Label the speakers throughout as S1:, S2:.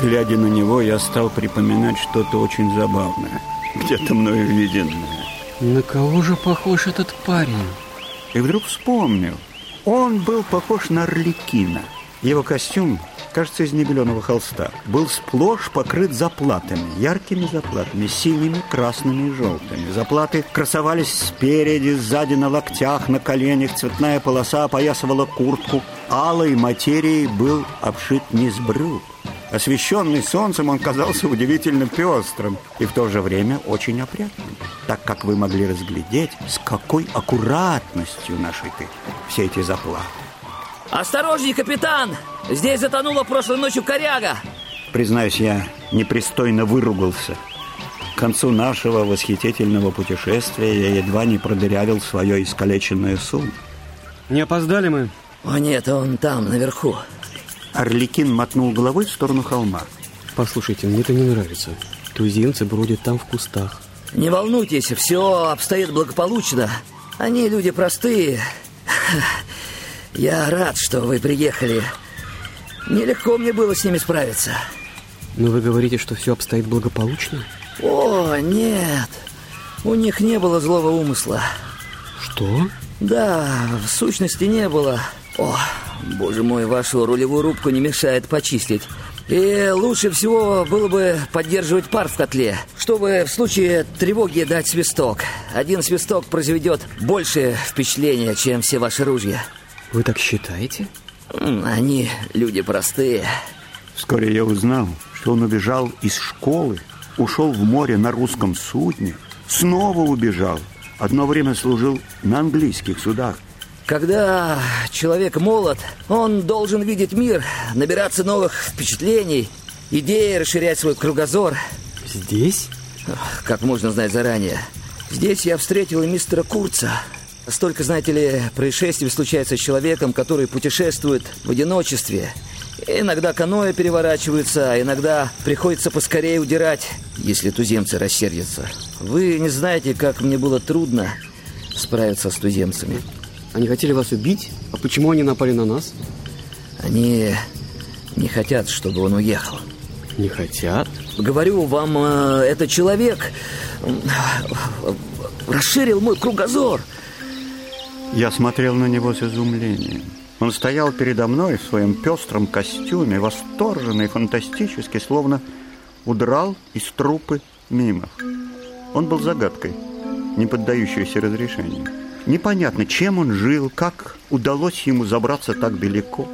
S1: Глядя на него, я стал припоминать что-то очень забавное, где-то мною виденное.
S2: На кого же похож этот парень?
S1: И вдруг вспомнил. Он был похож на Орликина. Его костюм кажется, из небеленого холста, был сплошь покрыт заплатами, яркими заплатами, синими, красными и желтыми. Заплаты красовались спереди, сзади, на локтях, на коленях. Цветная полоса опоясывала куртку. Алой материей был обшит низ брюк. Освещенный солнцем, он казался удивительно пестрым и в то же время очень опрятным, так как вы могли разглядеть, с какой аккуратностью нашиты все эти заплаты.
S3: Осторожней, капитан! Здесь затонула прошлой ночью коряга.
S1: Признаюсь, я непристойно выругался. К концу нашего восхитительного путешествия я едва не продырявил свое искалеченное сум.
S2: Не опоздали мы?
S3: О нет, он там, наверху.
S1: Орликин мотнул головой в сторону холма.
S2: Послушайте, мне это не нравится. Туземцы бродят там в кустах.
S3: Не волнуйтесь, все обстоит благополучно. Они люди простые. Я рад, что вы приехали. Нелегко мне было с ними справиться.
S2: Но вы говорите, что все обстоит благополучно?
S3: О, нет. У них не было злого умысла.
S2: Что?
S3: Да, в сущности не было. О, боже мой, вашу рулевую рубку не мешает почистить. И лучше всего было бы поддерживать пар в котле, чтобы в случае тревоги дать свисток. Один свисток произведет большее впечатление, чем все ваши ружья.
S2: Вы так считаете?
S3: Они люди простые.
S1: Вскоре я узнал, что он убежал из школы, ушел в море на русском судне, снова убежал. Одно время служил на английских судах.
S3: Когда человек молод, он должен видеть мир, набираться новых впечатлений, идеи, расширять свой кругозор.
S2: Здесь?
S3: Как можно знать заранее. Здесь я встретил и мистера Курца, Столько, знаете ли, происшествий случается с человеком, который путешествует в одиночестве. Иногда каноэ переворачиваются, а иногда приходится поскорее удирать, если туземцы рассердятся. Вы не знаете, как мне было трудно справиться с туземцами.
S2: Они хотели вас убить? А почему они напали на нас?
S3: Они не хотят, чтобы он уехал.
S2: Не хотят?
S3: Говорю вам, э, этот человек расширил мой кругозор –
S1: я смотрел на него с изумлением. Он стоял передо мной в своем пестром костюме, восторженный, фантастический, словно удрал из трупы мимо. Он был загадкой, не поддающейся разрешению. Непонятно, чем он жил, как удалось ему забраться так далеко,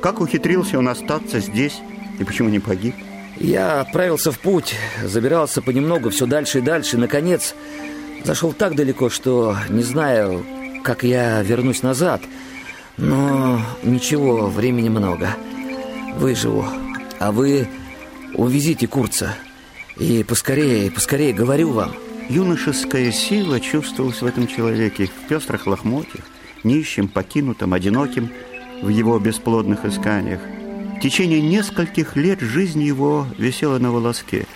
S1: как ухитрился он остаться здесь и почему не погиб.
S3: Я отправился в путь, забирался понемногу все дальше и дальше. Наконец, зашел так далеко, что не знаю, как я вернусь назад. Но ничего, времени много. Выживу. А вы увезите Курца. И поскорее, поскорее, говорю вам.
S1: Юношеская сила чувствовалась в этом человеке, в пестрых лохмотьях, нищим, покинутым, одиноким в его бесплодных исканиях. В течение нескольких лет жизнь его висела на волоске.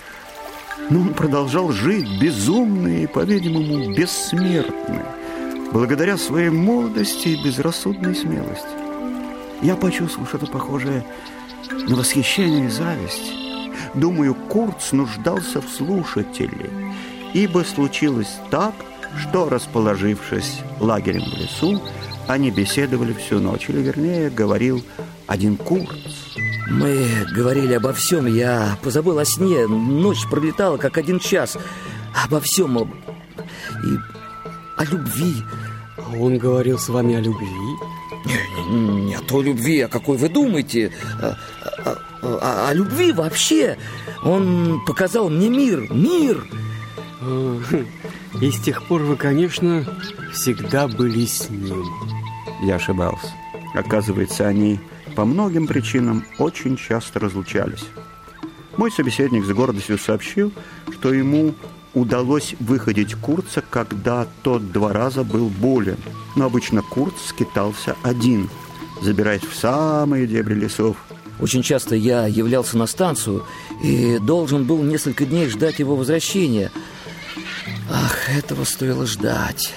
S1: Но он продолжал жить безумный и, по-видимому, бессмертный благодаря своей молодости и безрассудной смелости. Я почувствовал что-то похожее на восхищение и зависть. Думаю, Курц нуждался в слушателе, ибо случилось так, что, расположившись лагерем в лесу, они беседовали всю ночь, или, вернее, говорил один Курц.
S3: Мы говорили обо всем, я позабыл о сне, ночь пролетала, как один час. Обо всем, и о любви.
S2: А он говорил с вами о любви?
S3: Не, не о любви, о какой вы думаете. О, о, о, о любви вообще. Он показал мне мир, мир.
S2: И с тех пор вы, конечно, всегда были с ним.
S1: Я ошибался. Оказывается, они по многим причинам очень часто разлучались. Мой собеседник с гордостью сообщил, что ему удалось выходить Курца, когда тот два раза был болен. Но обычно Курц скитался один, забираясь в самые дебри лесов.
S3: Очень часто я являлся на станцию и должен был несколько дней ждать его возвращения. Ах, этого стоило ждать.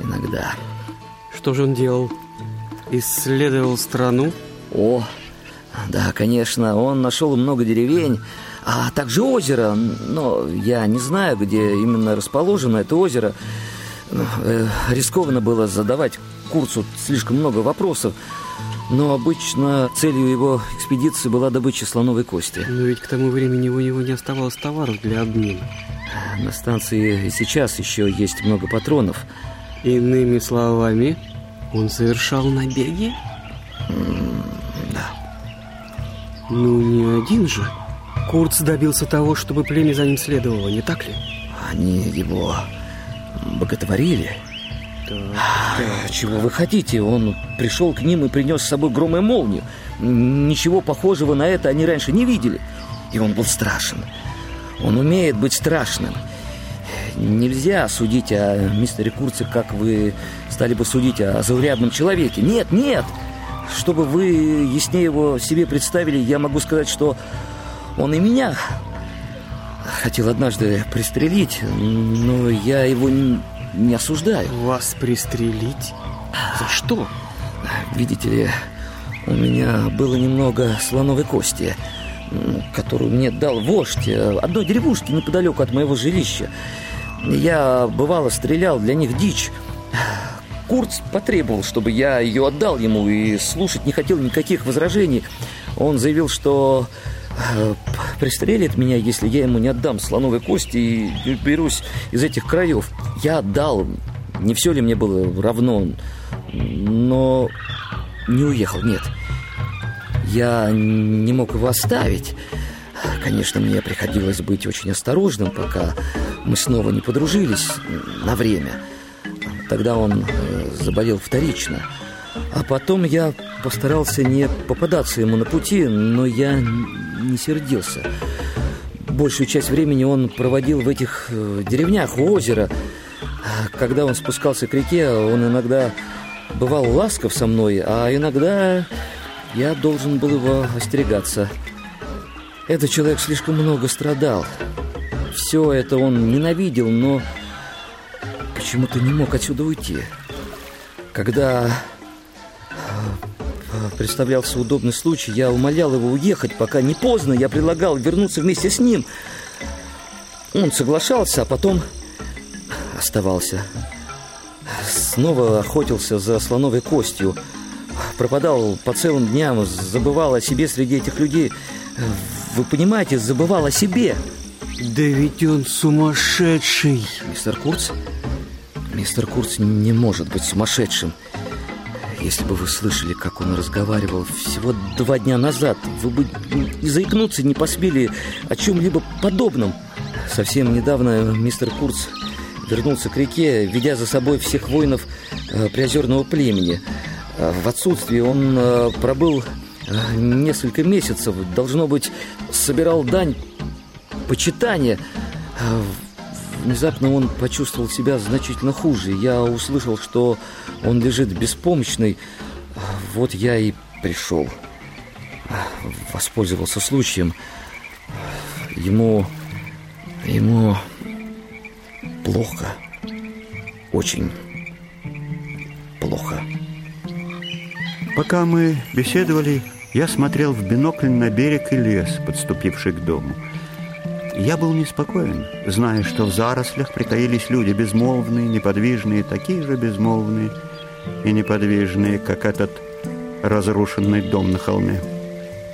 S3: Иногда.
S2: Что же он делал? Исследовал страну?
S3: О, Да, конечно, он нашел много деревень, а также озеро, но я не знаю, где именно расположено это озеро. Э, рискованно было задавать Курцу слишком много вопросов, но обычно целью его экспедиции была добыча слоновой кости.
S2: Но ведь к тому времени у него не оставалось товаров для обмена.
S3: На станции сейчас еще есть много патронов.
S2: Иными словами, он совершал набеги?
S3: Да.
S2: Ну, не один же. Курц добился того, чтобы племя за ним следовало, не так ли?
S3: Они его боготворили. Чего вы хотите? Он пришел к ним и принес с собой гром и молнию. Ничего похожего на это они раньше не видели. И он был страшен. Он умеет быть страшным. Нельзя судить о мистере Курце, как вы стали бы судить о заурядном человеке. Нет, нет! Чтобы вы яснее его себе представили, я могу сказать, что он и меня хотел однажды пристрелить, но я его не осуждаю.
S2: Вас пристрелить? За что?
S3: Видите ли, у меня было немного слоновой кости, которую мне дал вождь э, одной деревушки неподалеку от моего жилища. Я, бывало, стрелял для них дичь. Курц потребовал, чтобы я ее отдал ему и слушать не хотел никаких возражений. Он заявил, что пристрелит меня, если я ему не отдам слоновой кости и берусь из этих краев. Я отдал. Не все ли мне было равно? Но не уехал, нет. Я не мог его оставить. Конечно, мне приходилось быть очень осторожным, пока мы снова не подружились на время. Тогда он э, заболел вторично. А потом я постарался не попадаться ему на пути, но я не сердился. Большую часть времени он проводил в этих э, деревнях у озера. Когда он спускался к реке, он иногда бывал ласков со мной, а иногда я должен был его остерегаться. Этот человек слишком много страдал. Все это он ненавидел, но почему-то не мог отсюда уйти. Когда представлялся удобный случай, я умолял его уехать, пока не поздно. Я предлагал вернуться вместе с ним. Он соглашался, а потом оставался. Снова охотился за слоновой костью. Пропадал по целым дням, забывал о себе среди этих людей. Вы понимаете, забывал о себе.
S2: Да ведь он сумасшедший.
S3: Мистер Курц? Мистер Курц не может быть сумасшедшим. Если бы вы слышали, как он разговаривал всего два дня назад, вы бы и заикнуться не посмели о чем-либо подобном. Совсем недавно мистер Курц вернулся к реке, ведя за собой всех воинов э, приозерного племени. Э, В отсутствии он э, пробыл э, несколько месяцев. Должно быть, собирал дань почитания. Внезапно он почувствовал себя значительно хуже. Я услышал, что он лежит беспомощный. Вот я и пришел. Воспользовался случаем. Ему... Ему... Плохо. Очень плохо.
S1: Пока мы беседовали, я смотрел в бинокль на берег и лес, подступивший к дому. Я был неспокоен, зная, что в зарослях притаились люди безмолвные, неподвижные, такие же безмолвные и неподвижные, как этот разрушенный дом на холме.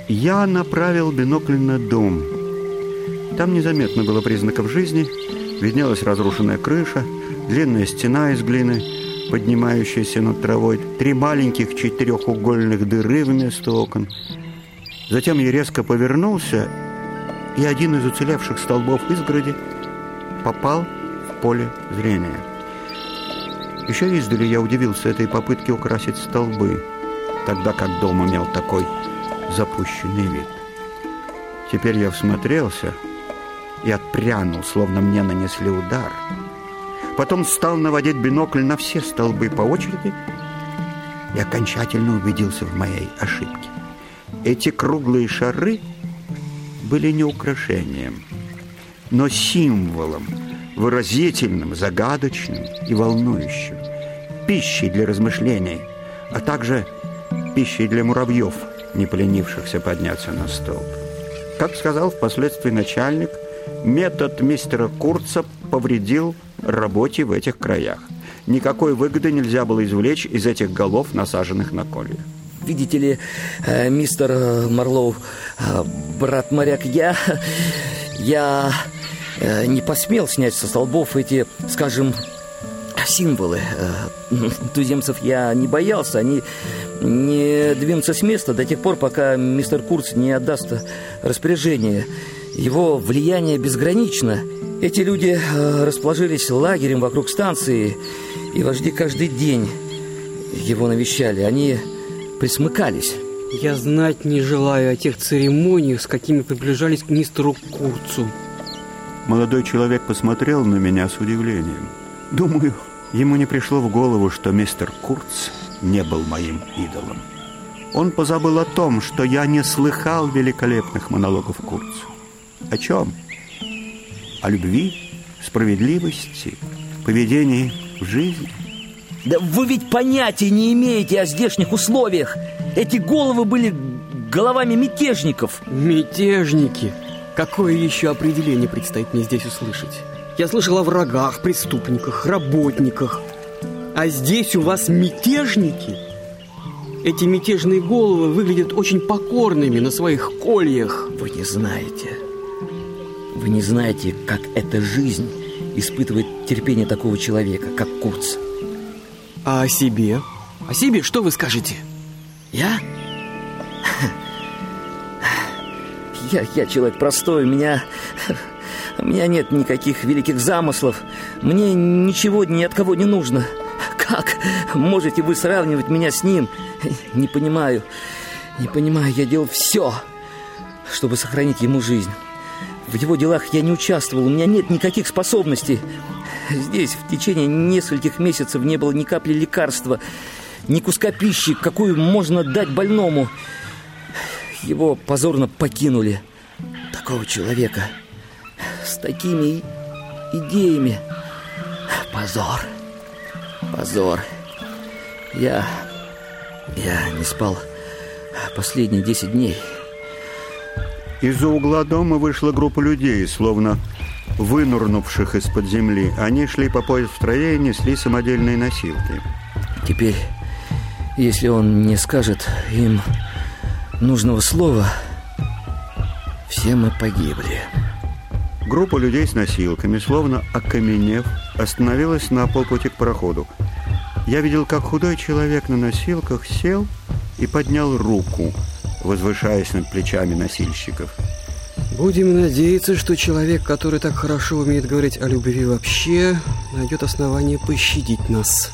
S1: Я направил бинокль на дом. Там незаметно было признаков жизни. Виднелась разрушенная крыша, длинная стена из глины, поднимающаяся над травой, три маленьких четырехугольных дыры вместо окон. Затем я резко повернулся, и один из уцелевших столбов изгороди попал в поле зрения. Еще издали я удивился этой попытке украсить столбы, тогда как дом имел такой запущенный вид. Теперь я всмотрелся и отпрянул, словно мне нанесли удар. Потом стал наводить бинокль на все столбы по очереди и окончательно убедился в моей ошибке. Эти круглые шары были не украшением, но символом, выразительным, загадочным и волнующим, пищей для размышлений, а также пищей для муравьев, не поленившихся подняться на столб. Как сказал впоследствии начальник, метод мистера Курца повредил работе в этих краях. Никакой выгоды нельзя было извлечь из этих голов, насаженных на колья.
S3: Видите ли, э, мистер э, Марлоу, э, брат моряк, я... Я не посмел снять со столбов эти, скажем, символы. Туземцев я не боялся, они не двинутся с места до тех пор, пока мистер Курц не отдаст распоряжение. Его влияние безгранично. Эти люди расположились лагерем вокруг станции, и вожди каждый день его навещали. Они присмыкались.
S2: Я знать не желаю о тех церемониях, с какими приближались к мистеру Курцу.
S1: Молодой человек посмотрел на меня с удивлением. Думаю, ему не пришло в голову, что мистер Курц не был моим идолом. Он позабыл о том, что я не слыхал великолепных монологов Курца. О чем? О любви, справедливости, поведении в жизни –
S3: да вы ведь понятия не имеете о здешних условиях. Эти головы были головами мятежников.
S2: Мятежники? Какое еще определение предстоит мне здесь услышать? Я слышал о врагах, преступниках, работниках. А здесь у вас мятежники? Эти мятежные головы выглядят очень покорными на своих кольях.
S3: Вы не знаете. Вы не знаете, как эта жизнь испытывает терпение такого человека, как Курц.
S2: А о себе? О себе что вы скажете?
S3: Я? Я, я человек простой, у меня... У меня нет никаких великих замыслов. Мне ничего ни от кого не нужно. Как можете вы сравнивать меня с ним? Не понимаю. Не понимаю, я делал все, чтобы сохранить ему жизнь. В его делах я не участвовал, у меня нет никаких способностей. Здесь в течение нескольких месяцев не было ни капли лекарства, ни куска пищи, какую можно дать больному. Его позорно покинули. Такого человека с такими идеями. Позор. Позор. Я... Я не спал последние десять дней.
S1: Из-за угла дома вышла группа людей, словно вынурнувших из-под земли. Они шли по пояс в траве и несли самодельные носилки.
S3: Теперь, если он не скажет им нужного слова, все мы погибли.
S1: Группа людей с носилками, словно окаменев, остановилась на полпути к пароходу. Я видел, как худой человек на носилках сел и поднял руку, возвышаясь над плечами носильщиков.
S2: Будем надеяться, что человек, который так хорошо умеет говорить о любви вообще, найдет основание пощадить нас.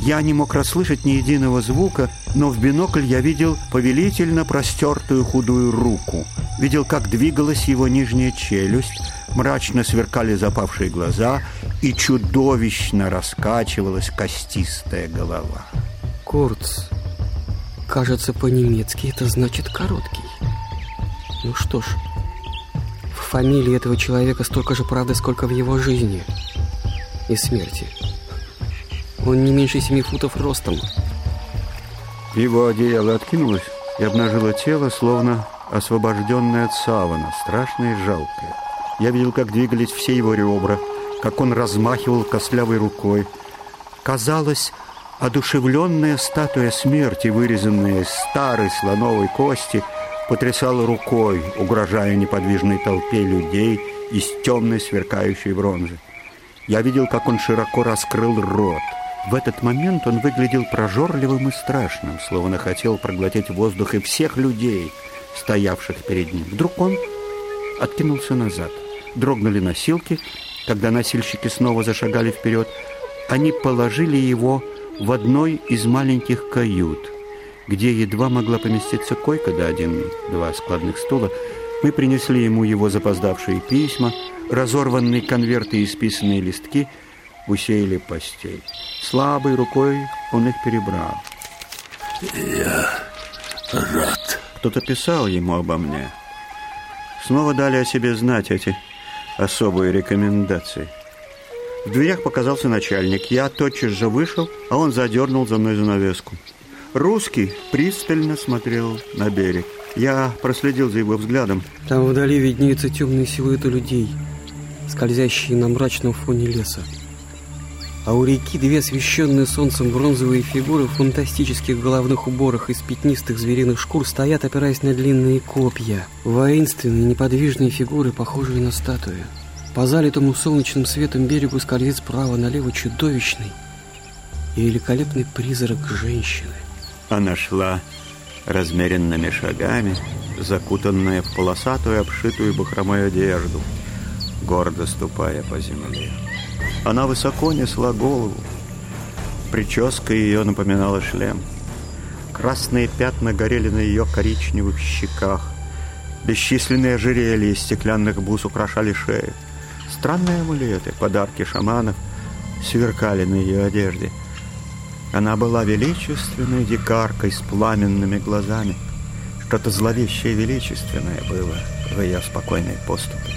S1: Я не мог расслышать ни единого звука, но в бинокль я видел повелительно простертую худую руку. Видел, как двигалась его нижняя челюсть, мрачно сверкали запавшие глаза и чудовищно раскачивалась костистая голова.
S2: Курц, кажется, по-немецки это значит «короткий». Ну что ж, в фамилии этого человека столько же правды, сколько в его жизни и смерти. Он не меньше семи футов ростом.
S1: Его одеяло откинулось и обнажило тело, словно освобожденное от савана, страшное и жалкое. Я видел, как двигались все его ребра, как он размахивал костлявой рукой. Казалось, одушевленная статуя смерти, вырезанная из старой слоновой кости – потрясал рукой, угрожая неподвижной толпе людей из темной сверкающей бронзы. Я видел, как он широко раскрыл рот. В этот момент он выглядел прожорливым и страшным, словно хотел проглотить воздух и всех людей, стоявших перед ним. Вдруг он откинулся назад. Дрогнули носилки. Когда носильщики снова зашагали вперед, они положили его в одной из маленьких кают – где едва могла поместиться койка да один-два складных стула, мы принесли ему его запоздавшие письма, разорванные конверты и исписанные листки усеяли постель. Слабой рукой он их перебрал.
S4: «Я рад».
S1: Кто-то писал ему обо мне. Снова дали о себе знать эти особые рекомендации. В дверях показался начальник. Я тотчас же вышел, а он задернул за мной занавеску. Русский пристально смотрел на берег. Я проследил за его взглядом.
S2: Там вдали виднеются темные силуэты людей, скользящие на мрачном фоне леса. А у реки две освещенные солнцем бронзовые фигуры в фантастических головных уборах из пятнистых звериных шкур стоят, опираясь на длинные копья. Воинственные неподвижные фигуры, похожие на статуи. По залитому солнечным светом берегу скользит справа налево чудовищный и великолепный призрак женщины.
S1: Она шла размеренными шагами, закутанная в полосатую, обшитую бахромой одежду, гордо ступая по земле. Она высоко несла голову. Прическа ее напоминала шлем. Красные пятна горели на ее коричневых щеках. Бесчисленные ожерелья из стеклянных бус украшали шею. Странные амулеты, подарки шаманов, сверкали на ее одежде. Она была величественной дикаркой с пламенными глазами. Что-то зловещее величественное было в ее спокойной поступе.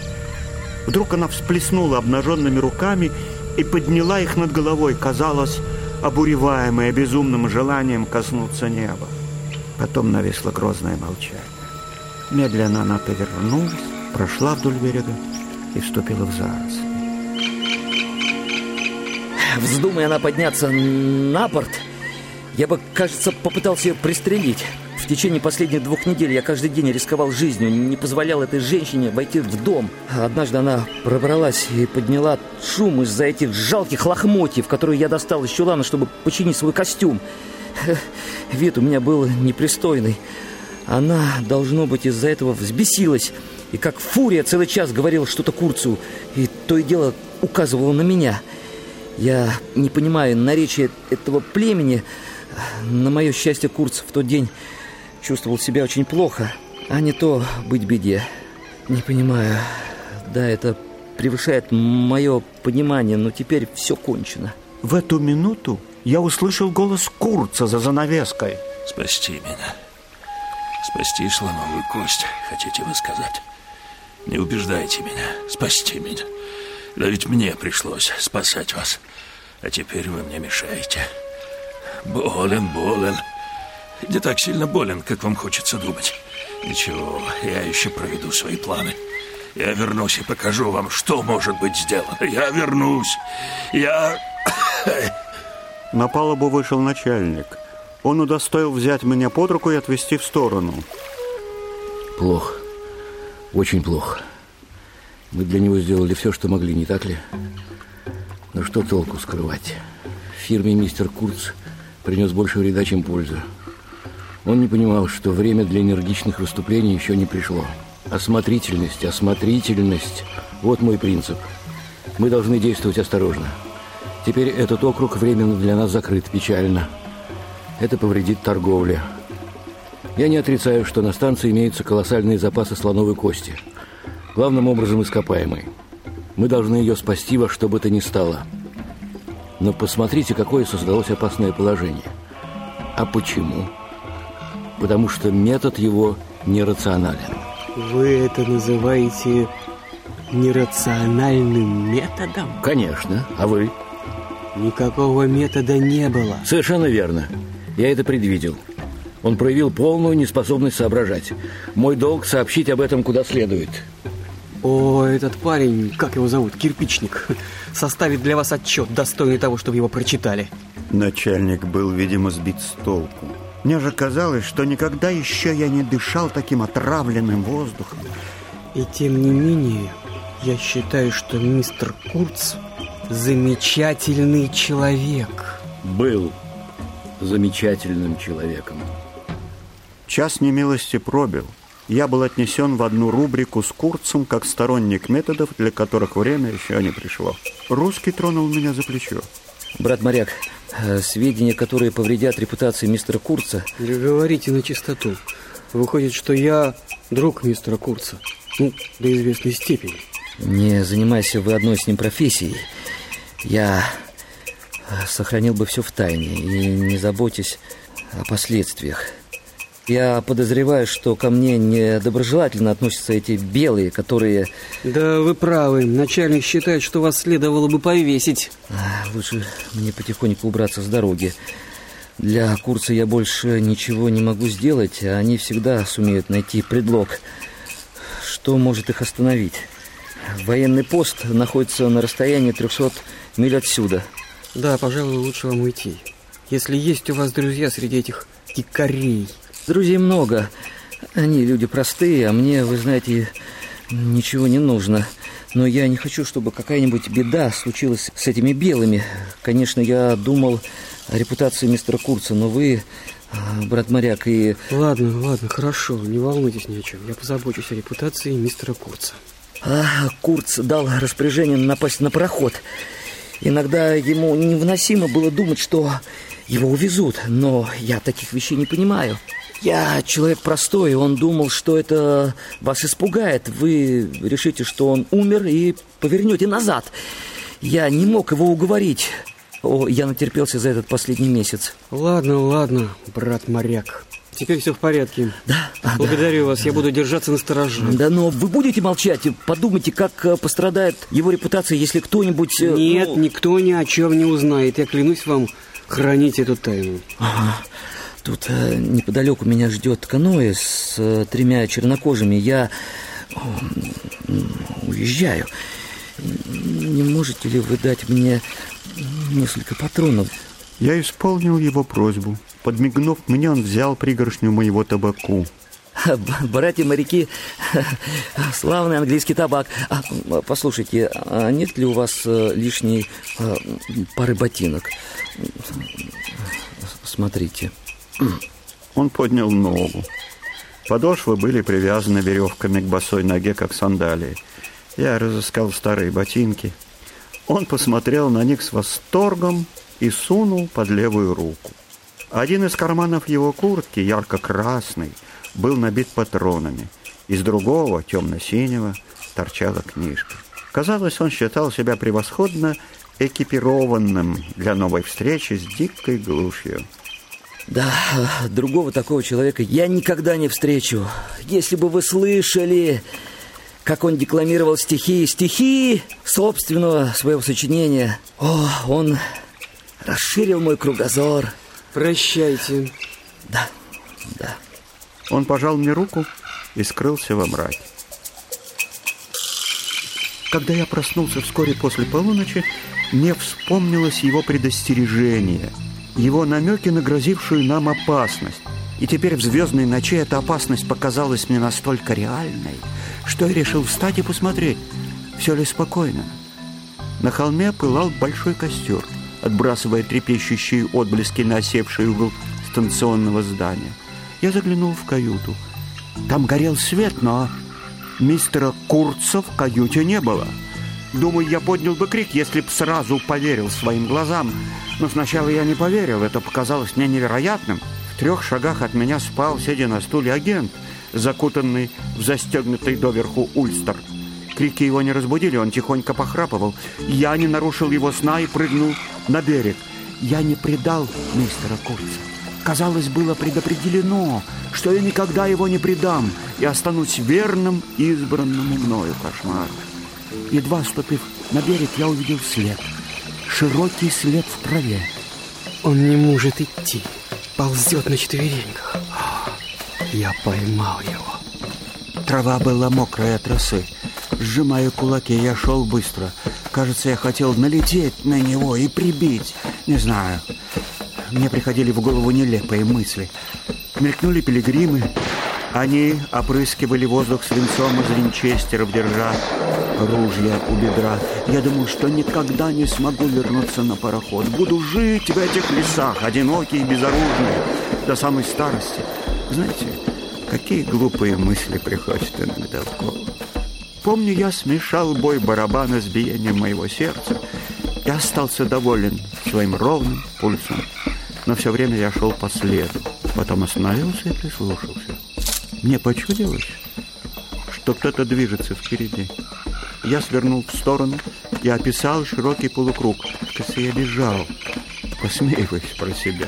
S1: Вдруг она всплеснула обнаженными руками и подняла их над головой, казалось, обуреваемая безумным желанием коснуться неба. Потом нависло грозное молчание. Медленно она повернулась, прошла вдоль берега и вступила в заросли.
S3: Вздумая она подняться на борт, я бы, кажется, попытался ее пристрелить. В течение последних двух недель я каждый день рисковал жизнью, не позволял этой женщине войти в дом. Однажды она пробралась и подняла шум из-за этих жалких лохмотьев, которые я достал из чулана, чтобы починить свой костюм. Вид у меня был непристойный. Она, должно быть, из-за этого взбесилась и как фурия целый час говорила что-то Курцу, и то и дело указывала на меня. Я не понимаю наречия этого племени. На мое счастье, Курц в тот день чувствовал себя очень плохо, а не то быть беде. Не понимаю. Да, это превышает мое понимание, но теперь все кончено.
S1: В эту минуту я услышал голос Курца за занавеской.
S4: Спасти меня. Спасти слоновую кость, хотите вы сказать? Не убеждайте меня. Спасти меня. Да ведь мне пришлось спасать вас. А теперь вы мне мешаете. Болен, болен. Не так сильно болен, как вам хочется думать. Ничего, я еще проведу свои планы. Я вернусь и покажу вам, что может быть сделано. Я вернусь. Я...
S1: На палубу вышел начальник. Он удостоил взять меня под руку и отвести в сторону.
S5: Плохо. Очень плохо. Мы для него сделали все, что могли, не так ли? Но что толку скрывать? В фирме мистер Курц принес больше вреда, чем пользы. Он не понимал, что время для энергичных выступлений еще не пришло. Осмотрительность, осмотрительность – вот мой принцип. Мы должны действовать осторожно. Теперь этот округ временно для нас закрыт, печально. Это повредит торговле. Я не отрицаю, что на станции имеются колоссальные запасы слоновой кости. Главным образом ископаемой. Мы должны ее спасти во что бы то ни стало. Но посмотрите, какое создалось опасное положение. А почему? Потому что метод его нерационален.
S2: Вы это называете нерациональным методом?
S5: Конечно. А вы?
S2: Никакого метода не было.
S5: Совершенно верно. Я это предвидел. Он проявил полную неспособность соображать. Мой долг сообщить об этом куда следует.
S2: О, этот парень, как его зовут, кирпичник, составит для вас отчет, достойный того, чтобы его прочитали.
S1: Начальник был, видимо, сбит с толку. Мне же казалось, что никогда еще я не дышал таким отравленным воздухом.
S2: И тем не менее, я считаю, что мистер Курц замечательный человек.
S5: Был замечательным человеком.
S1: Час немилости пробил. Я был отнесен в одну рубрику с Курцем как сторонник методов, для которых время еще не пришло. Русский тронул меня за плечо.
S3: Брат моряк, э, сведения, которые повредят репутации мистера Курца...
S2: Не говорите на чистоту. Выходит, что я друг мистера Курца. Ну, до известной степени.
S3: Не занимайся вы одной с ним профессией. Я э, сохранил бы все в тайне и не заботьтесь о последствиях. Я подозреваю, что ко мне недоброжелательно относятся эти белые, которые...
S2: Да вы правы. Начальник считает, что вас следовало бы повесить.
S3: А, лучше мне потихоньку убраться с дороги. Для курса я больше ничего не могу сделать, а они всегда сумеют найти предлог. Что может их остановить? Военный пост находится на расстоянии 300 миль отсюда.
S2: Да, пожалуй, лучше вам уйти. Если есть у вас друзья среди этих дикарей.
S3: Друзей много. Они люди простые, а мне, вы знаете, ничего не нужно. Но я не хочу, чтобы какая-нибудь беда случилась с этими белыми. Конечно, я думал о репутации мистера Курца, но вы, брат моряк, и...
S2: Ладно, ладно, хорошо, не волнуйтесь ни о чем. Я позабочусь о репутации мистера Курца.
S3: А, Курц дал распоряжение напасть на пароход. Иногда ему невыносимо было думать, что его увезут, но я таких вещей не понимаю. Я человек простой, он думал, что это вас испугает. Вы решите, что он умер и повернете назад. Я не мог его уговорить. О, я натерпелся за этот последний месяц.
S2: Ладно, ладно, брат-моряк. Теперь все в порядке.
S3: Да? А,
S2: Благодарю да. вас, я буду держаться на стороже.
S3: Да, но вы будете молчать? Подумайте, как э, пострадает его репутация, если кто-нибудь... Э,
S2: Нет, ну... никто ни о чем не узнает. Я клянусь вам хранить эту тайну.
S3: Ага. Тут э, неподалеку меня ждет каноэ с э, тремя чернокожими. Я уезжаю. Не можете ли вы дать мне несколько патронов?
S1: Я исполнил его просьбу. Подмигнув мне, он взял пригоршню моего табаку.
S3: Братья-моряки, славный английский табак. А, послушайте, а нет ли у вас э, лишней пары ботинок? Смотрите.
S1: Он поднял ногу. Подошвы были привязаны веревками к босой ноге, как сандалии. Я разыскал старые ботинки. Он посмотрел на них с восторгом и сунул под левую руку. Один из карманов его куртки, ярко-красный, был набит патронами. Из другого, темно-синего, торчала книжка. Казалось, он считал себя превосходно экипированным для новой встречи с дикой глушью.
S3: Да, другого такого человека я никогда не встречу. Если бы вы слышали, как он декламировал стихи, стихи собственного своего сочинения. О, он расширил мой кругозор.
S2: Прощайте.
S3: Да, да.
S1: Он пожал мне руку и скрылся во мраке. Когда я проснулся вскоре после полуночи, мне вспомнилось его предостережение – его намеки на грозившую нам опасность. И теперь в звездной ночи эта опасность показалась мне настолько реальной, что я решил встать и посмотреть, все ли спокойно. На холме пылал большой костер, отбрасывая трепещущие отблески на осевший угол станционного здания. Я заглянул в каюту. Там горел свет, но мистера Курца в каюте не было. Думаю, я поднял бы крик, если б сразу поверил своим глазам. Но сначала я не поверил, это показалось мне невероятным. В трех шагах от меня спал, сидя на стуле, агент, закутанный в застегнутый доверху ульстер. Крики его не разбудили, он тихонько похрапывал. Я не нарушил его сна и прыгнул на берег. Я не предал мистера Курца. Казалось, было предопределено, что я никогда его не предам и останусь верным избранному мною кошмару. Едва ступив на берег, я увидел след. Широкий след в траве.
S2: Он не может идти. Ползет на четвереньках. Я поймал его.
S1: Трава была мокрая от росы. Сжимая кулаки, я шел быстро. Кажется, я хотел налететь на него и прибить. Не знаю. Мне приходили в голову нелепые мысли. Мелькнули пилигримы, они опрыскивали воздух свинцом из винчестеров, держа ружья у бедра. Я думал, что никогда не смогу вернуться на пароход. Буду жить в этих лесах, одинокий и безоружный, до самой старости. Знаете, какие глупые мысли приходят иногда в голову. Помню, я смешал бой барабана с биением моего сердца и остался доволен своим ровным пульсом. Но все время я шел по следу. Потом остановился и прислушался. Мне почудилось, что кто-то движется впереди. Я свернул в сторону и описал широкий полукруг. Кажется, я бежал, посмеиваясь про себя,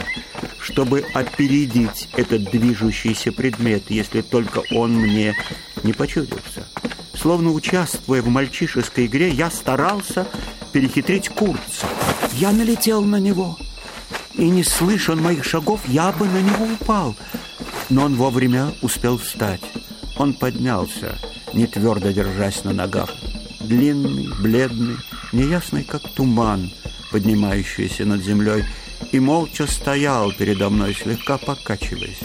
S1: чтобы опередить этот движущийся предмет, если только он мне не почудился. Словно участвуя в мальчишеской игре, я старался перехитрить Курца. Я налетел на него и не слыша моих шагов, я бы на него упал. Но он вовремя успел встать. Он поднялся, не твердо держась на ногах. Длинный, бледный, неясный, как туман, поднимающийся над землей, и молча стоял передо мной, слегка покачиваясь.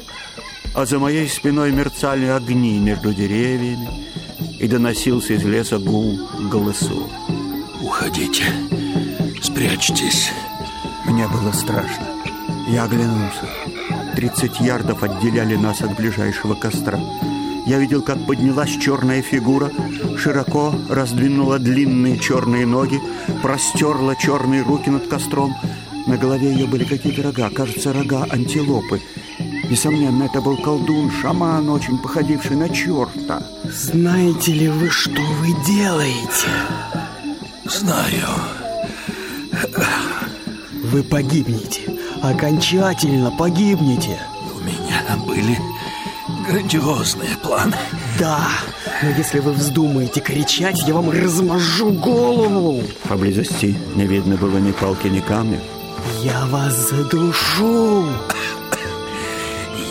S1: А за моей спиной мерцали огни между деревьями, и доносился из леса гул голосу.
S4: Уходите, спрячьтесь.
S1: Мне было страшно. Я оглянулся. Тридцать ярдов отделяли нас от ближайшего костра. Я видел, как поднялась черная фигура, широко раздвинула длинные черные ноги, простерла черные руки над костром. На голове ее были какие-то рога, кажется, рога антилопы. Несомненно, это был колдун, шаман, очень походивший на черта.
S2: Знаете ли вы, что вы делаете?
S4: Знаю.
S2: Вы погибнете. Окончательно погибнете.
S4: У меня были грандиозные планы.
S2: Да, но если вы вздумаете кричать, я вам размажу голову.
S1: Поблизости не видно было ни палки, ни камня.
S2: Я вас задушу.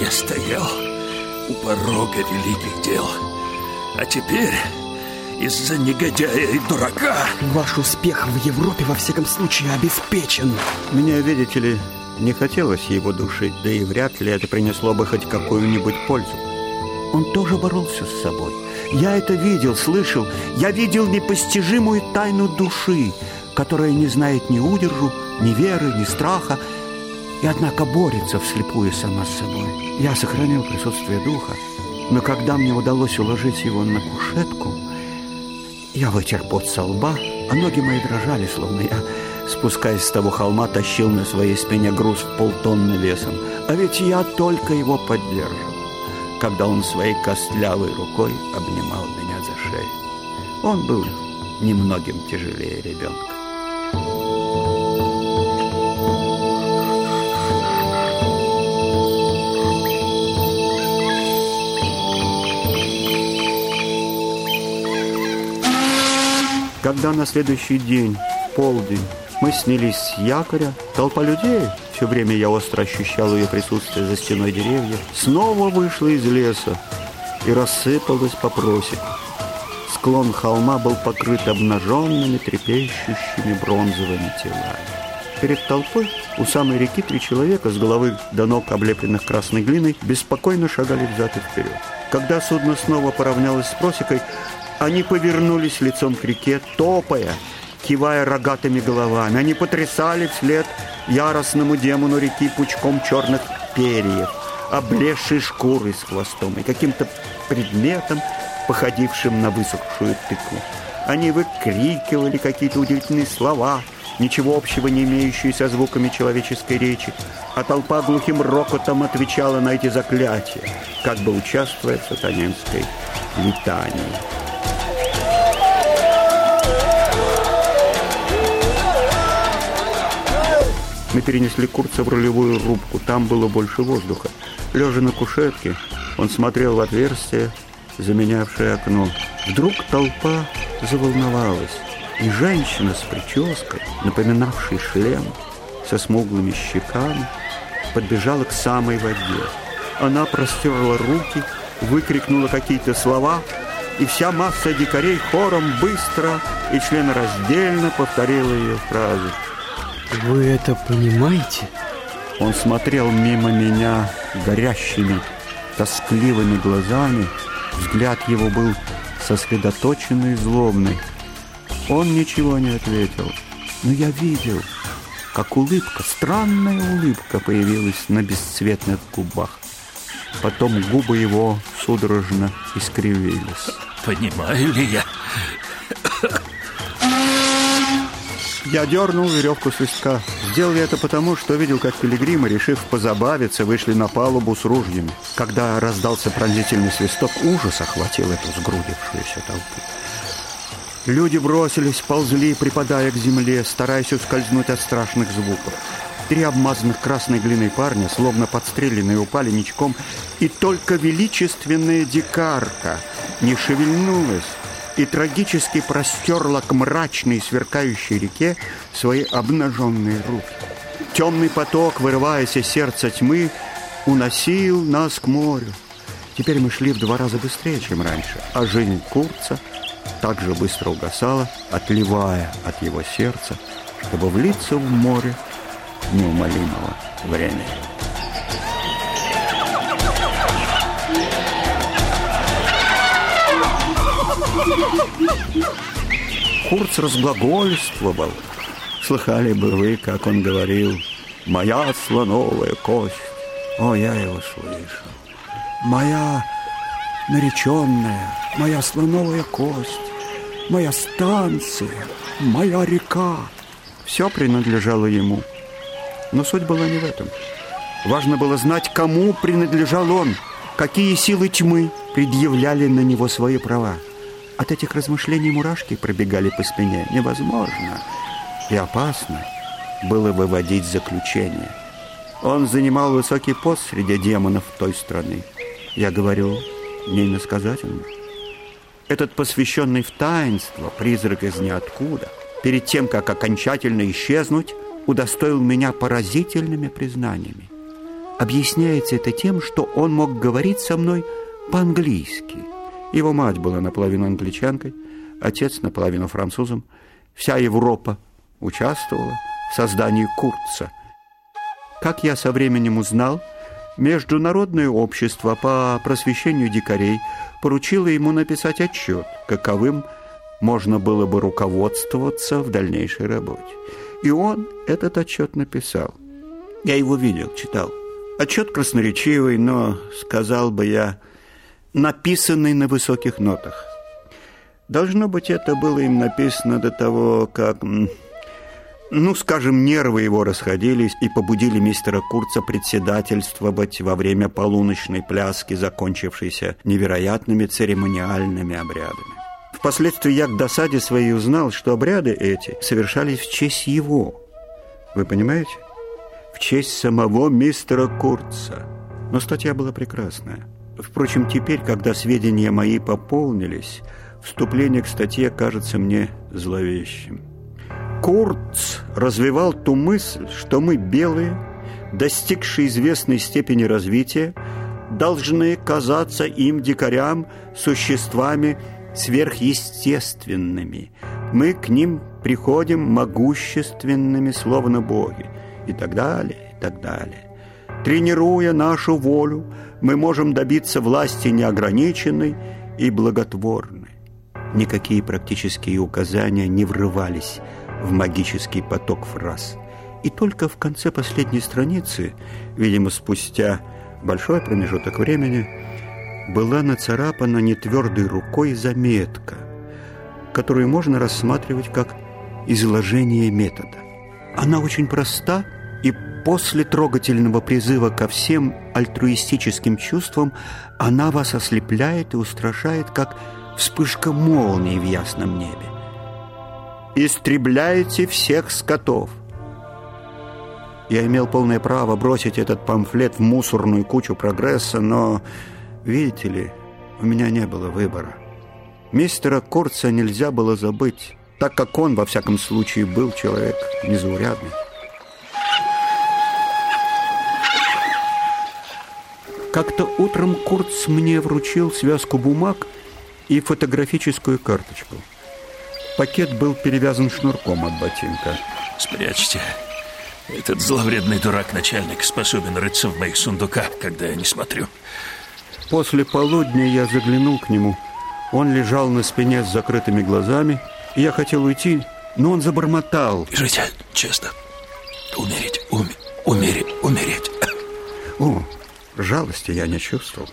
S4: Я стоял у порога великих дел. А теперь из-за негодяя и дурака...
S2: Ваш успех в Европе во всяком случае обеспечен.
S1: Мне, видите ли, не хотелось его душить, да и вряд ли это принесло бы хоть какую-нибудь пользу. Он тоже боролся с собой. Я это видел, слышал. Я видел непостижимую тайну души, которая не знает ни удержу, ни веры, ни страха, и однако борется вслепую сама с собой. Я сохранил присутствие духа, но когда мне удалось уложить его на кушетку, я вытер пот со лба, а ноги мои дрожали, словно я, спускаясь с того холма, тащил на своей спине груз в полтонны весом. А ведь я только его поддерживал, когда он своей костлявой рукой обнимал меня за шею. Он был немногим тяжелее ребенка. Когда на следующий день, полдень, мы снялись с якоря, толпа людей, все время я остро ощущал ее присутствие за стеной деревьев, снова вышла из леса и рассыпалась по просеку. Склон холма был покрыт обнаженными, трепещущими бронзовыми телами. Перед толпой у самой реки три человека с головы до ног, облепленных красной глиной, беспокойно шагали взад и вперед. Когда судно снова поравнялось с просекой, они повернулись лицом к реке, топая, кивая рогатыми головами. Они потрясали вслед яростному демону реки пучком черных перьев, облезшей шкурой с хвостом и каким-то предметом, походившим на высохшую тыкву. Они выкрикивали какие-то удивительные слова, ничего общего не имеющие со звуками человеческой речи, а толпа глухим рокотом отвечала на эти заклятия, как бы участвуя в сатанинской летании. Мы перенесли Курца в рулевую рубку. Там было больше воздуха. Лежа на кушетке, он смотрел в отверстие, заменявшее окно. Вдруг толпа заволновалась, и женщина с прической, напоминавшей шлем, со смуглыми щеками, подбежала к самой воде. Она простерла руки, выкрикнула какие-то слова, и вся масса дикарей хором быстро и членораздельно повторила ее фразы.
S2: Вы это понимаете?
S1: Он смотрел мимо меня горящими, тоскливыми глазами. Взгляд его был сосредоточенный и злобный. Он ничего не ответил, но я видел, как улыбка, странная улыбка появилась на бесцветных губах. Потом губы его судорожно искривились.
S4: Понимаю ли я?
S1: Я дернул веревку свистка. Сделал я это потому, что видел, как пилигримы, решив позабавиться, вышли на палубу с ружьями. Когда раздался пронзительный свисток, ужас охватил эту сгрудившуюся толпу. Люди бросились, ползли, припадая к земле, стараясь ускользнуть от страшных звуков. Три обмазанных красной глиной парня, словно подстреленные, упали ничком, и только величественная дикарка не шевельнулась, и трагически простерла к мрачной сверкающей реке свои обнаженные руки. Темный поток, вырываясь из сердца тьмы, уносил нас к морю. Теперь мы шли в два раза быстрее, чем раньше, а жизнь Курца также быстро угасала, отливая от его сердца, чтобы влиться в море неумолимого времени. Курц разглагольствовал. Слыхали бы вы, как он говорил, «Моя слоновая кость». О, я его слышал. «Моя нареченная, моя слоновая кость, моя станция, моя река». Все принадлежало ему. Но суть была не в этом. Важно было знать, кому принадлежал он, какие силы тьмы предъявляли на него свои права. От этих размышлений мурашки пробегали по спине. Невозможно и опасно было выводить заключение. Он занимал высокий пост среди демонов той страны. Я говорю не иносказательно. Этот посвященный в таинство, призрак из ниоткуда, перед тем, как окончательно исчезнуть, удостоил меня поразительными признаниями. Объясняется это тем, что он мог говорить со мной по-английски. Его мать была наполовину англичанкой, отец наполовину французом. Вся Европа участвовала в создании Курца. Как я со временем узнал, Международное общество по просвещению дикарей поручило ему написать отчет, каковым можно было бы руководствоваться в дальнейшей работе. И он этот отчет написал. Я его видел, читал. Отчет красноречивый, но, сказал бы я, написанный на высоких нотах. Должно быть, это было им написано до того, как... Ну, скажем, нервы его расходились и побудили мистера Курца председательствовать во время полуночной пляски, закончившейся невероятными церемониальными обрядами. Впоследствии я к досаде своей узнал, что обряды эти совершались в честь его. Вы понимаете? В честь самого мистера Курца. Но статья была прекрасная. Впрочем, теперь, когда сведения мои пополнились, вступление к статье кажется мне зловещим. Курц развивал ту мысль, что мы, белые, достигшие известной степени развития, должны казаться им, дикарям, существами сверхъестественными. Мы к ним приходим могущественными, словно боги, и так далее, и так далее. Тренируя нашу волю, мы можем добиться власти неограниченной и благотворной. Никакие практические указания не врывались в магический поток фраз. И только в конце последней страницы, видимо, спустя большой промежуток времени, была нацарапана нетвердой рукой заметка, которую можно рассматривать как изложение метода. Она очень проста после трогательного призыва ко всем альтруистическим чувствам она вас ослепляет и устрашает, как вспышка молнии в ясном небе. «Истребляйте всех скотов!» Я имел полное право бросить этот памфлет в мусорную кучу прогресса, но, видите ли, у меня не было выбора. Мистера Курца нельзя было забыть, так как он, во всяком случае, был человек незаурядный. Как-то утром Курц мне вручил связку бумаг и фотографическую карточку. Пакет был перевязан шнурком от ботинка.
S4: Спрячьте. Этот зловредный дурак-начальник способен рыться в моих сундуках, когда я не смотрю.
S1: После полудня я заглянул к нему. Он лежал на спине с закрытыми глазами. Я хотел уйти, но он забормотал.
S4: Скажите честно. Умереть, ум, умереть,
S1: Жалости я не чувствовал.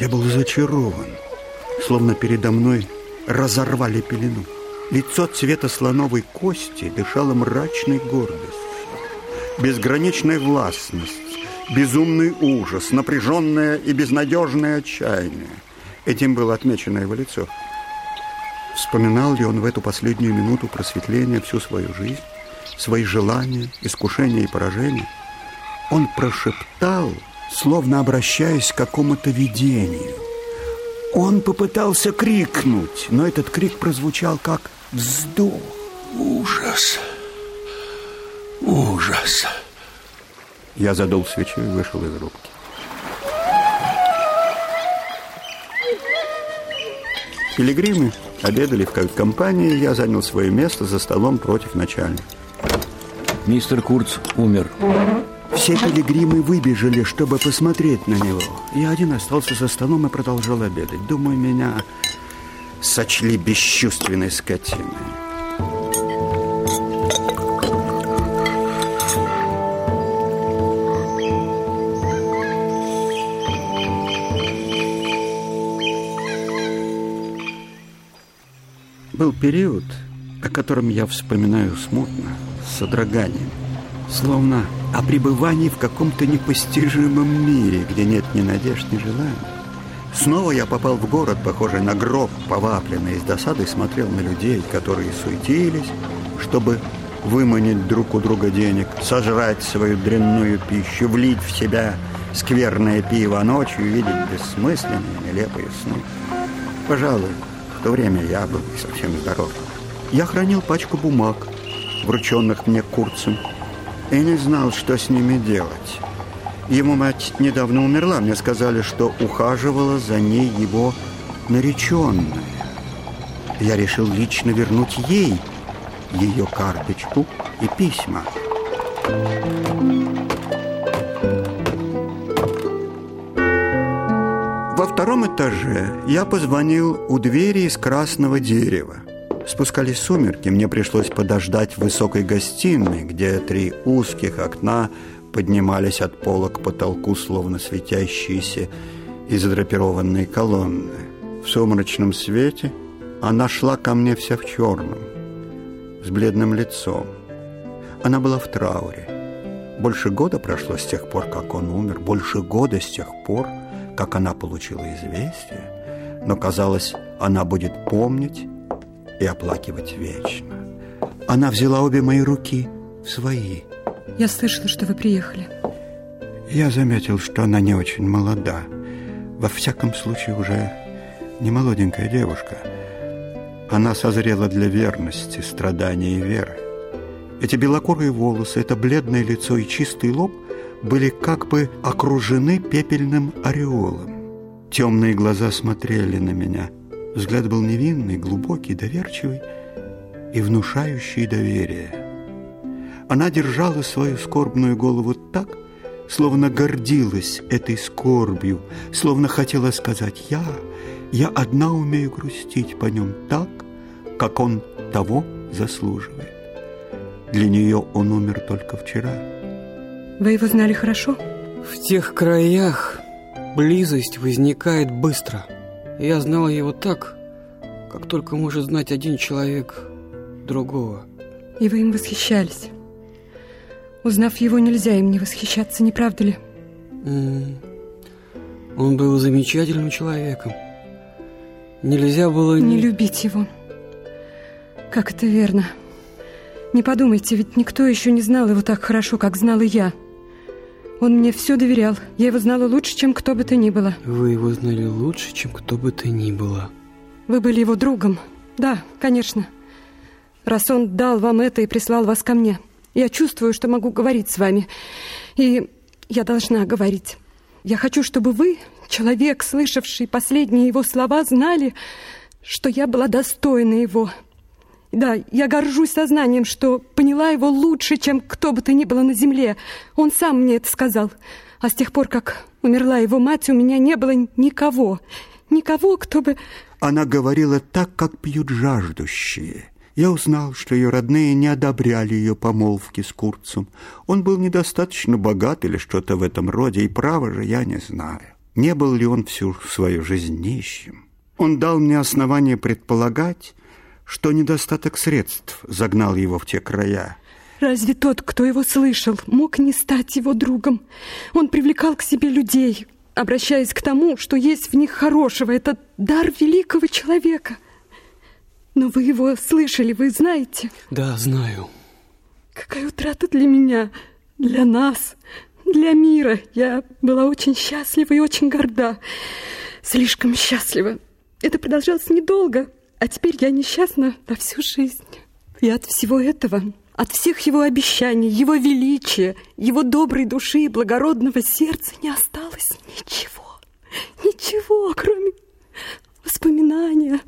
S1: Я был зачарован, словно передо мной разорвали пелену. Лицо цвета слоновой кости дышало мрачной гордостью. Безграничная властность, безумный ужас, напряженное и безнадежное отчаяние. Этим было отмечено его лицо. Вспоминал ли он в эту последнюю минуту просветления всю свою жизнь, свои желания, искушения и поражения? Он прошептал словно обращаясь к какому-то видению. Он попытался крикнуть, но этот крик прозвучал как вздох.
S4: Ужас. Ужас.
S1: Я задул свечу и вышел из рубки. Пилигримы обедали в компании, я занял свое место за столом против начальника.
S5: Мистер Курц умер.
S1: Все пилигримы выбежали, чтобы посмотреть на него. Я один остался за столом и продолжал обедать. Думаю, меня сочли бесчувственной скотиной. Был период, о котором я вспоминаю смутно, с содроганием, словно о пребывании в каком-то непостижимом мире, где нет ни надежд, ни желаний. Снова я попал в город, похожий на гроб, повапленный из досады, смотрел на людей, которые суетились, чтобы выманить друг у друга денег, сожрать свою дрянную пищу, влить в себя скверное пиво, а ночью видеть бессмысленные, нелепые сны. Пожалуй, в то время я был совсем здоров. Я хранил пачку бумаг, врученных мне Курцем, и не знал, что с ними делать. Ему мать недавно умерла. Мне сказали, что ухаживала за ней его нареченная. Я решил лично вернуть ей ее карточку и письма. Во втором этаже я позвонил у двери из красного дерева. Спускались сумерки, мне пришлось подождать в высокой гостиной, где три узких окна поднимались от пола к потолку, словно светящиеся и задрапированные колонны. В сумрачном свете она шла ко мне вся в черном, с бледным лицом. Она была в трауре. Больше года прошло с тех пор, как он умер, больше года с тех пор, как она получила известие, но, казалось, она будет помнить и оплакивать вечно. Она взяла обе мои руки в свои.
S6: Я слышала, что вы приехали.
S1: Я заметил, что она не очень молода. Во всяком случае, уже не молоденькая девушка. Она созрела для верности, страдания и веры. Эти белокурые волосы, это бледное лицо и чистый лоб были как бы окружены пепельным ореолом. Темные глаза смотрели на меня – Взгляд был невинный, глубокий, доверчивый и внушающий доверие. Она держала свою скорбную голову так, словно гордилась этой скорбью, словно хотела сказать «Я, я одна умею грустить по нем так, как он того заслуживает». Для нее он умер только вчера.
S6: Вы его знали хорошо?
S2: В тех краях близость возникает быстро – я знала его так, как только может знать один человек другого.
S6: И вы им восхищались. Узнав его, нельзя им не восхищаться, не правда ли?
S2: Он был замечательным человеком. Нельзя было
S6: не... Не любить его. Как это верно. Не подумайте, ведь никто еще не знал его так хорошо, как знала я. Он мне все доверял. Я его знала лучше, чем кто бы то ни было.
S2: Вы его знали лучше, чем кто бы то ни было.
S6: Вы были его другом. Да, конечно. Раз он дал вам это и прислал вас ко мне. Я чувствую, что могу говорить с вами. И я должна говорить. Я хочу, чтобы вы, человек, слышавший последние его слова, знали, что я была достойна его. Да, я горжусь сознанием, что поняла его лучше, чем кто бы то ни было на земле. Он сам мне это сказал. А с тех пор, как умерла его мать, у меня не было никого. Никого, кто бы...
S1: Она говорила так, как пьют жаждущие. Я узнал, что ее родные не одобряли ее помолвки с Курцем. Он был недостаточно богат или что-то в этом роде, и право же я не знаю. Не был ли он всю свою жизнь нищим? Он дал мне основание предполагать, что недостаток средств загнал его в те края.
S6: Разве тот, кто его слышал, мог не стать его другом? Он привлекал к себе людей, обращаясь к тому, что есть в них хорошего. Это дар великого человека. Но вы его слышали, вы знаете?
S2: Да, знаю.
S6: Какая утрата для меня, для нас, для мира. Я была очень счастлива и очень горда. Слишком счастлива. Это продолжалось недолго. А теперь я несчастна на всю жизнь. И от всего этого От всех его обещаний, его величия, его доброй души и благородного сердца не осталось ничего. Ничего, кроме воспоминания.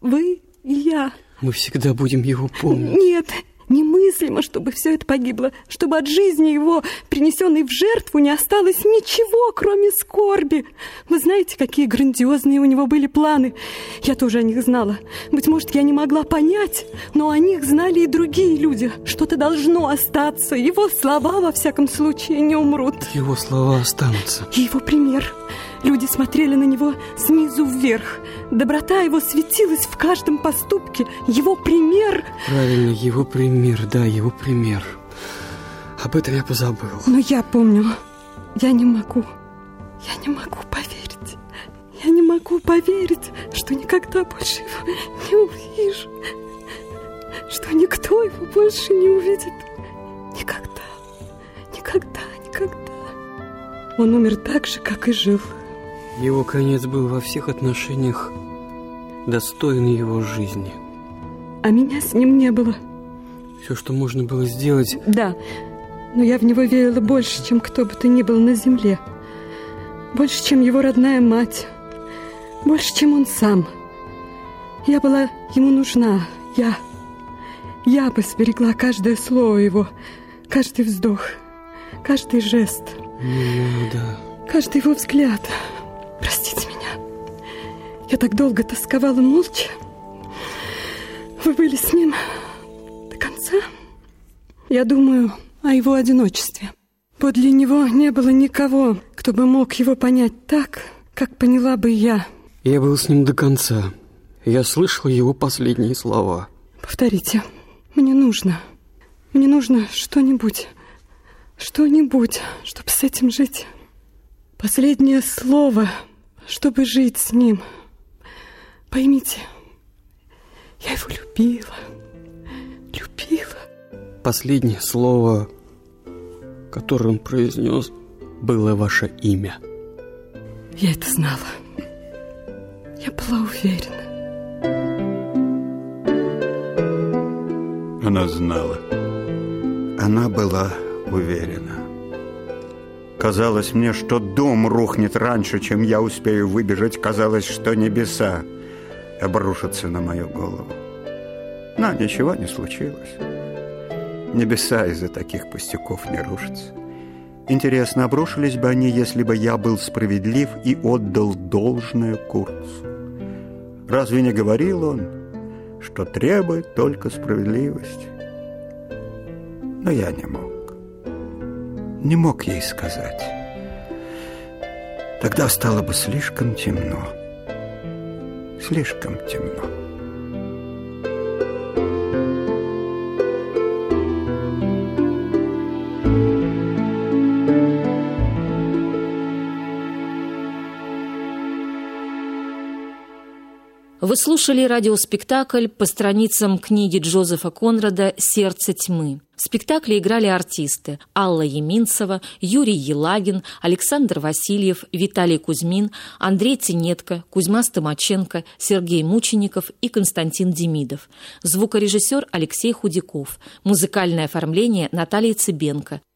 S6: Вы и я.
S2: Мы всегда будем его помнить.
S6: Нет, Немыслимо, чтобы все это погибло, чтобы от жизни его, принесенной в жертву, не осталось ничего, кроме скорби. Вы знаете, какие грандиозные у него были планы. Я тоже о них знала. Быть может, я не могла понять, но о них знали и другие люди. Что-то должно остаться. Его слова, во всяком случае, не умрут.
S2: Его слова останутся.
S6: И его пример. Люди смотрели на него снизу вверх. Доброта его светилась в каждом поступке. Его пример...
S2: Правильно, его пример, да, его пример. Об этом я позабыл.
S6: Но я помню. Я не могу. Я не могу поверить. Я не могу поверить, что никогда больше его не увижу. Что никто его больше не увидит. Никогда. Никогда, никогда. Он умер так же, как и жил.
S2: Его конец был во всех отношениях достоин его жизни.
S6: А меня с ним не было.
S2: Все, что можно было сделать...
S6: Да, но я в него верила больше, чем кто бы то ни был на земле. Больше, чем его родная мать. Больше, чем он сам. Я была ему нужна. Я... Я бы сберегла каждое слово его, каждый вздох, каждый жест.
S2: Не надо.
S6: Каждый его взгляд. Простите меня. Я так долго тосковала молча. Вы были с ним до конца? Я думаю о его одиночестве. Подле него не было никого, кто бы мог его понять так, как поняла бы я.
S2: Я был с ним до конца. Я слышал его последние слова.
S6: Повторите. Мне нужно. Мне нужно что-нибудь. Что-нибудь, чтобы с этим жить. Последнее слово, чтобы жить с ним. Поймите, я его любила. Любила.
S2: Последнее слово, которое он произнес, было ваше имя.
S6: Я это знала. Я была уверена.
S1: Она знала. Она была уверена. Казалось мне, что дом рухнет раньше, чем я успею выбежать. Казалось, что небеса обрушатся на мою голову. Но ничего не случилось. Небеса из-за таких пустяков не рушатся. Интересно, обрушились бы они, если бы я был справедлив и отдал должное курсу? Разве не говорил он, что требует только справедливости? Но я не мог. Не мог ей сказать. Тогда стало бы слишком темно. Слишком темно.
S7: Вы слушали радиоспектакль по страницам книги Джозефа Конрада «Сердце тьмы». В спектакле играли артисты Алла Еминцева, Юрий Елагин, Александр Васильев, Виталий Кузьмин, Андрей Тинетко, Кузьма Стомаченко, Сергей Мучеников и Константин Демидов. Звукорежиссер Алексей Худяков. Музыкальное оформление Наталья Цыбенко.